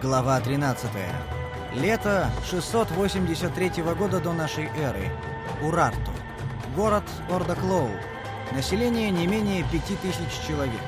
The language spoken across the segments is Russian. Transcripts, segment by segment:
Глава 13. Лето 683 года до нашей эры. Урарту. Город Ордаклоу. Население не менее 5000 человек.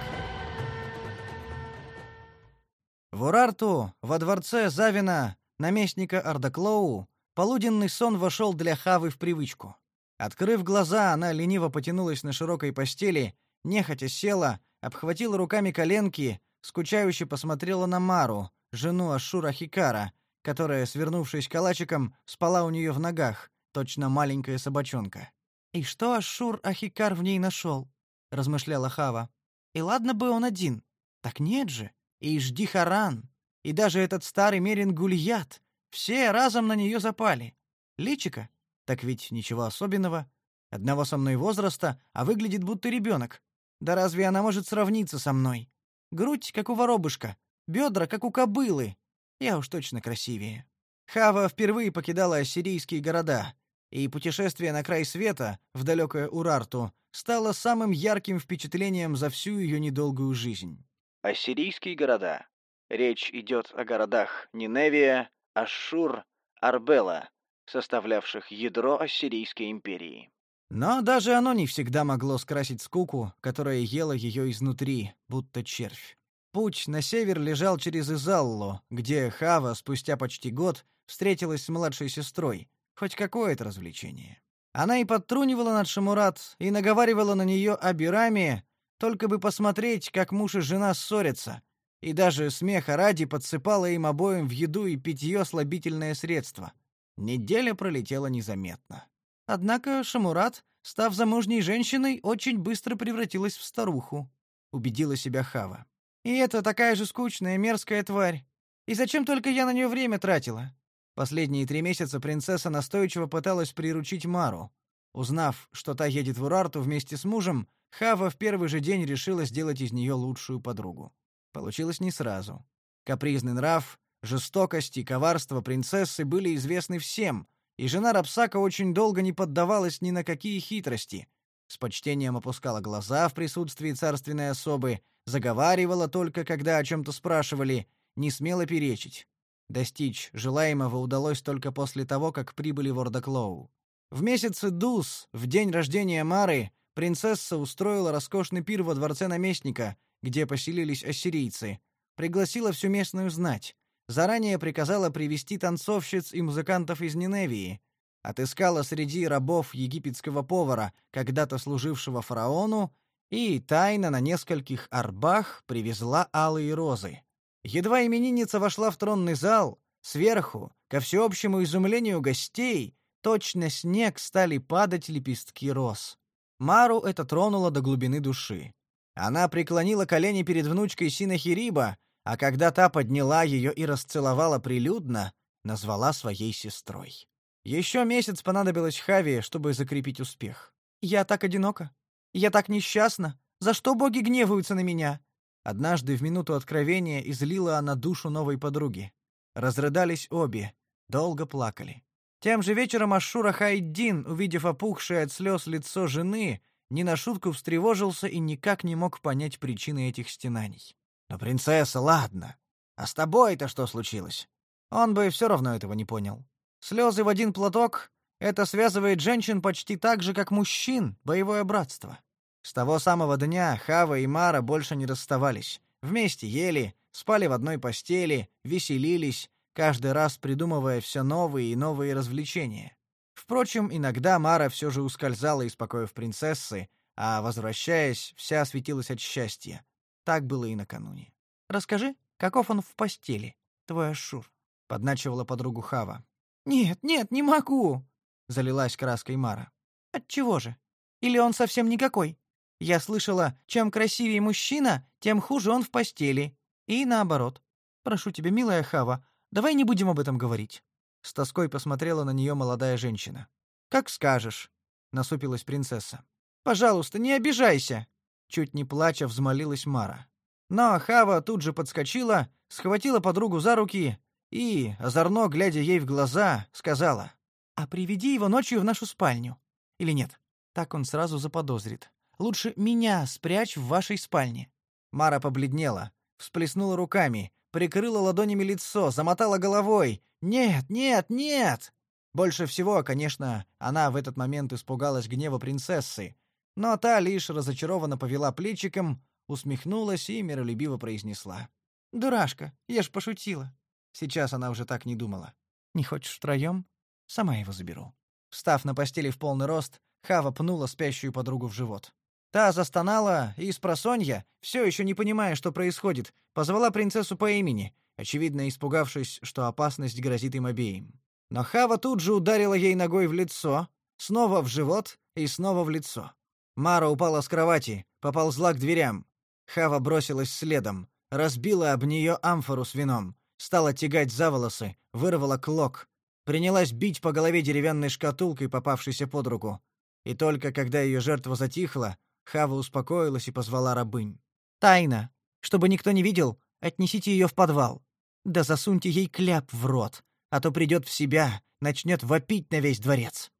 В Урарту, во дворце Завина, наместника Ордаклоу, полуденный сон вошел для Хавы в привычку. Открыв глаза, она лениво потянулась на широкой постели, нехотя села, обхватила руками коленки, скучающе посмотрела на Мару, жену Ашура Хикара, которая, свернувшись калачиком, спала у нее в ногах, точно маленькая собачонка. «И что Ашур Ахикар в ней нашел?» — размышляла Хава. «И ладно бы он один. Так нет же. И жди Харан. И даже этот старый Мерин Гульят. Все разом на нее запали. Личика? Так ведь ничего особенного. Одного со мной возраста, а выглядит будто ребенок. Да разве она может сравниться со мной? Грудь, как у воробушка, бедра, как у кобылы. Я уж точно красивее. Хава впервые покидала ассирийские города, и путешествие на край света, в далекое Урарту, стало самым ярким впечатлением за всю ее недолгую жизнь. Ассирийские города. Речь идет о городах Ниневия, Ашшур, Арбела, составлявших ядро Ассирийской империи. Но даже оно не всегда могло скрасить скуку, которая ела ее изнутри, будто червь. Путь на север лежал через Изаллу, где Хава спустя почти год встретилась с младшей сестрой. Хоть какое-то развлечение. Она и подтрунивала над Шамурат, и наговаривала на нее о Бираме, только бы посмотреть, как муж и жена ссорятся, и даже смеха ради подсыпала им обоим в еду и питье слабительное средство. Неделя пролетела незаметно. Однако Шамурат, став замужней женщиной, очень быстро превратилась в старуху, убедила себя Хава. И это такая же скучная, мерзкая тварь. И зачем только я на нее время тратила? Последние три месяца принцесса настойчиво пыталась приручить Мару. Узнав, что та едет в Урарту вместе с мужем, Хава в первый же день решила сделать из нее лучшую подругу. Получилось не сразу. Капризный нрав, жестокость и коварство принцессы были известны всем, и жена Рапсака очень долго не поддавалась ни на какие хитрости. С почтением опускала глаза в присутствии царственной особы, заговаривала только, когда о чем-то спрашивали, не смела перечить. Достичь желаемого удалось только после того, как прибыли в Ордаклоу. В месяце Дус, в день рождения Мары, принцесса устроила роскошный пир во дворце наместника, где поселились ассирийцы, пригласила всю местную знать, заранее приказала привести танцовщиц и музыкантов из Ниневии, отыскала среди рабов египетского повара, когда-то служившего фараону, и тайно на нескольких арбах привезла алые розы. Едва именинница вошла в тронный зал, сверху, ко всеобщему изумлению гостей, точно снег стали падать лепестки роз. Мару это тронуло до глубины души. Она преклонила колени перед внучкой Синахириба, а когда та подняла ее и расцеловала прилюдно, назвала своей сестрой. Еще месяц понадобилось Хаве, чтобы закрепить успех. «Я так одинока. Я так несчастна. За что боги гневаются на меня?» Однажды в минуту откровения излила она душу новой подруги. Разрыдались обе, долго плакали. Тем же вечером Ашура Хайдин, увидев опухшее от слез лицо жены, не на шутку встревожился и никак не мог понять причины этих стенаний. «Но принцесса, ладно. А с тобой-то что случилось?» Он бы все равно этого не понял. Слезы в один платок — это связывает женщин почти так же, как мужчин, боевое братство. С того самого дня Хава и Мара больше не расставались. Вместе ели, спали в одной постели, веселились, каждый раз придумывая все новые и новые развлечения. Впрочем, иногда Мара все же ускользала из покоев принцессы, а, возвращаясь, вся светилась от счастья. Так было и накануне. «Расскажи, каков он в постели, твой Ашур?» — подначивала подругу Хава. «Нет, нет, не могу!» — залилась краской Мара. «Отчего же? Или он совсем никакой? Я слышала, чем красивее мужчина, тем хуже он в постели. И наоборот. Прошу тебя, милая Хава, давай не будем об этом говорить». С тоской посмотрела на нее молодая женщина. «Как скажешь», — насупилась принцесса. «Пожалуйста, не обижайся!» Чуть не плача взмолилась Мара. Но Хава тут же подскочила, схватила подругу за руки и, озорно глядя ей в глаза, сказала: "А приведи его ночью в нашу спальню. Или нет? Так он сразу заподозрит. Лучше меня спрячь в вашей спальне". Мара побледнела, всплеснула руками, прикрыла ладонями лицо, замотала головой. «Нет, нет, нет!» Больше всего, конечно, она в этот момент испугалась гнева принцессы, но та лишь разочарованно повела плечиком, усмехнулась и миролюбиво произнесла. «Дурашка, я ж пошутила». Сейчас она уже так не думала. «Не хочешь втроем? Сама его заберу». Встав на постели в полный рост, Хава пнула спящую подругу в живот. Та застонала и с просонья, все еще не понимая, что происходит, позвала принцессу по имени, очевидно испугавшись, что опасность грозит им обеим. Но Хава тут же ударила ей ногой в лицо, снова в живот и снова в лицо. Мара упала с кровати, поползла к дверям. Хава бросилась следом, разбила об нее амфору с вином, стала тягать за волосы, вырвала клок, принялась бить по голове деревянной шкатулкой, попавшейся под руку. И только когда ее жертва затихла, Хава успокоилась и позвала рабынь. «Тайна. Чтобы никто не видел, отнесите ее в подвал. Да засуньте ей кляп в рот, а то придет в себя, начнет вопить на весь дворец».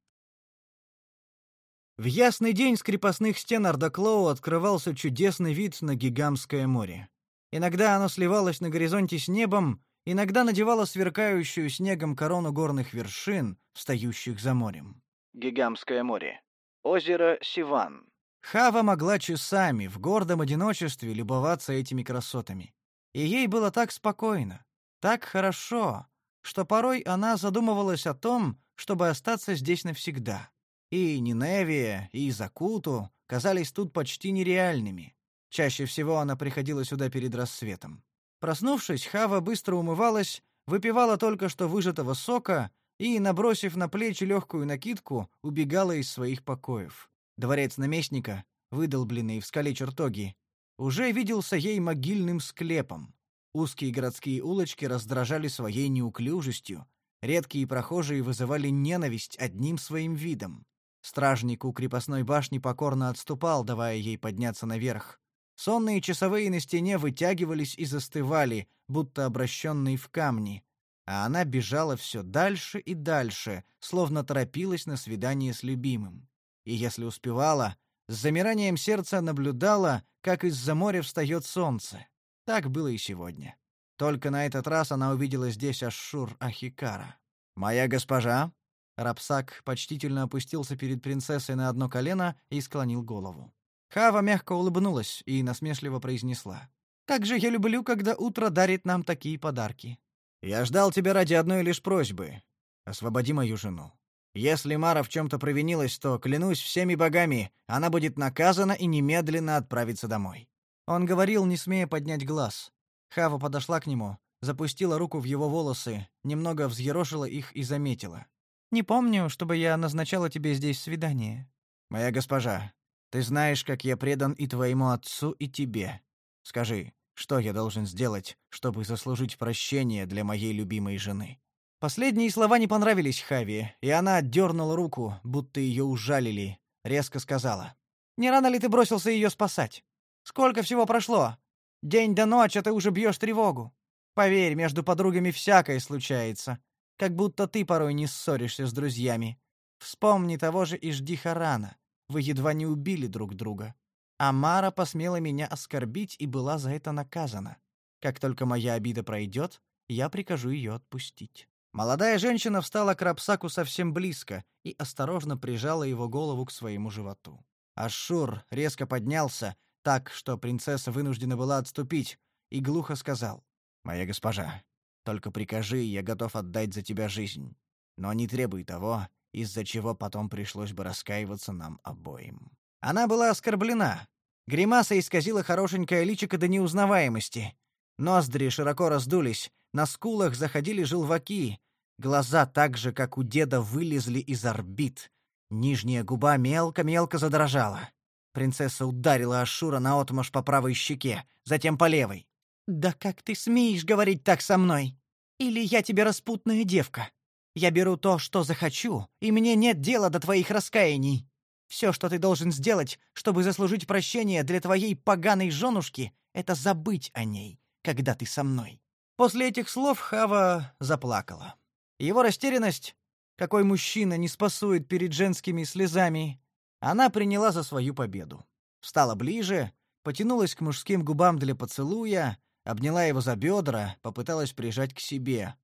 В ясный день с крепостных стен Ардаклоу открывался чудесный вид на Гигамское море. Иногда оно сливалось на горизонте с небом, иногда надевало сверкающую снегом корону горных вершин, встающих за морем. Гигамское море. Озеро Сиван. Хава могла часами в гордом одиночестве любоваться этими красотами. И ей было так спокойно, так хорошо, что порой она задумывалась о том, чтобы остаться здесь навсегда. И Ниневия, и Закуту казались тут почти нереальными. Чаще всего она приходила сюда перед рассветом. Проснувшись, Хава быстро умывалась, выпивала только что выжатого сока и, набросив на плечи легкую накидку, убегала из своих покоев. Дворец наместника, выдолбленный в скале чертоги, уже виделся ей могильным склепом. Узкие городские улочки раздражали своей неуклюжестью, редкие прохожие вызывали ненависть одним своим видом. Стражник у крепостной башни покорно отступал, давая ей подняться наверх. Сонные часовые на стене вытягивались и застывали, будто обращенные в камни, а она бежала все дальше и дальше, словно торопилась на свидание с любимым и, если успевала, с замиранием сердца наблюдала, как из-за моря встает солнце. Так было и сегодня. Только на этот раз она увидела здесь Ашшур Ахикара. «Моя госпожа!» Рапсак почтительно опустился перед принцессой на одно колено и склонил голову. Хава мягко улыбнулась и насмешливо произнесла. «Как же я люблю, когда утро дарит нам такие подарки!» «Я ждал тебя ради одной лишь просьбы. Освободи мою жену. Если Мара в чем-то провинилась, то, клянусь всеми богами, она будет наказана и немедленно отправится домой». Он говорил, не смея поднять глаз. Хава подошла к нему, запустила руку в его волосы, немного взъерошила их и заметила. «Не помню, чтобы я назначала тебе здесь свидание». «Моя госпожа, ты знаешь, как я предан и твоему отцу, и тебе. Скажи, что я должен сделать, чтобы заслужить прощение для моей любимой жены?» Последние слова не понравились Хави, и она отдернула руку, будто ее ужалили, резко сказала. «Не рано ли ты бросился ее спасать? Сколько всего прошло? День до ночи, а ты уже бьешь тревогу. Поверь, между подругами всякое случается. Как будто ты порой не ссоришься с друзьями. Вспомни того же Иждихарана. Вы едва не убили друг друга. А Мара посмела меня оскорбить и была за это наказана. Как только моя обида пройдет, я прикажу ее отпустить. Молодая женщина встала к Рапсаку совсем близко и осторожно прижала его голову к своему животу. Ашур резко поднялся, так что принцесса вынуждена была отступить, и глухо сказал: "Моя госпожа, только прикажи, я готов отдать за тебя жизнь, но не требуй того, из-за чего потом пришлось бы раскаиваться нам обоим". Она была оскорблена. Гримаса исказила хорошенькое личико до неузнаваемости. Ноздри широко раздулись, на скулах заходили желваки, глаза так же, как у деда, вылезли из орбит. Нижняя губа мелко-мелко задрожала. Принцесса ударила Ашура наотмашь по правой щеке, затем по левой. «Да как ты смеешь говорить так со мной? Или я тебе распутная девка? Я беру то, что захочу, и мне нет дела до твоих раскаяний. Все, что ты должен сделать, чтобы заслужить прощение для твоей поганой женушки, это забыть о ней, когда ты со мной. После этих слов Хава заплакала. Его растерянность, какой мужчина не спасует перед женскими слезами, она приняла за свою победу. Встала ближе, потянулась к мужским губам для поцелуя, обняла его за бедра, попыталась прижать к себе,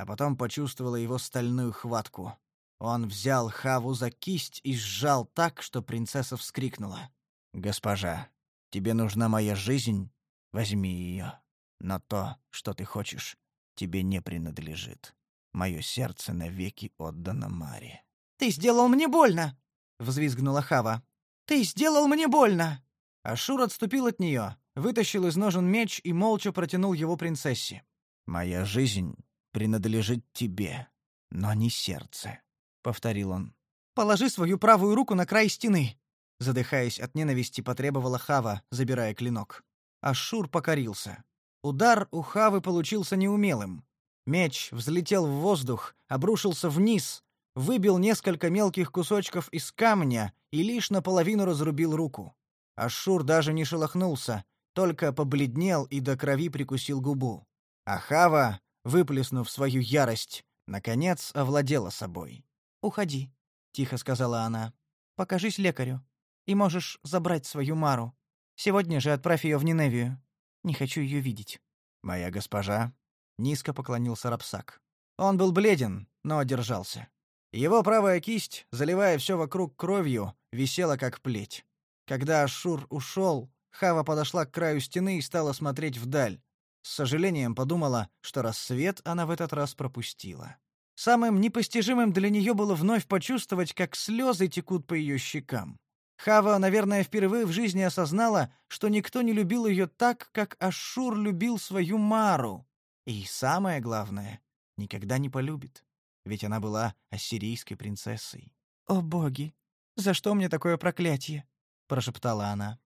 а потом почувствовала его стальную хватку. Он взял Хаву за кисть и сжал так, что принцесса вскрикнула. «Госпожа, тебе нужна моя жизнь? Возьми ее. Но то, что ты хочешь, тебе не принадлежит. Мое сердце навеки отдано Маре». «Ты сделал мне больно!» — взвизгнула Хава. «Ты сделал мне больно!» Ашур отступил от нее, вытащил из ножен меч и молча протянул его принцессе. «Моя жизнь принадлежит тебе, но не сердце», — повторил он. «Положи свою правую руку на край стены», — задыхаясь от ненависти, потребовала Хава, забирая клинок. Ашур покорился. Удар у Хавы получился неумелым. Меч взлетел в воздух, обрушился вниз, выбил несколько мелких кусочков из камня и лишь наполовину разрубил руку. Ашур даже не шелохнулся, только побледнел и до крови прикусил губу. А Хава, выплеснув свою ярость, наконец овладела собой. «Уходи», — тихо сказала она. «Покажись лекарю, и можешь забрать свою Мару. Сегодня же отправь ее в Ниневию. Не хочу ее видеть». «Моя госпожа», — низко поклонился Рапсак. Он был бледен, но держался. Его правая кисть, заливая все вокруг кровью, висела как плеть. Когда Ашур ушел, Хава подошла к краю стены и стала смотреть вдаль. С сожалением подумала, что рассвет она в этот раз пропустила. Самым непостижимым для нее было вновь почувствовать, как слезы текут по ее щекам. Хава, наверное, впервые в жизни осознала, что никто не любил ее так, как Ашур любил свою Мару. И самое главное, никогда не полюбит. Ведь она была ассирийской принцессой. «О боги! За что мне такое проклятие?» — прошептала она.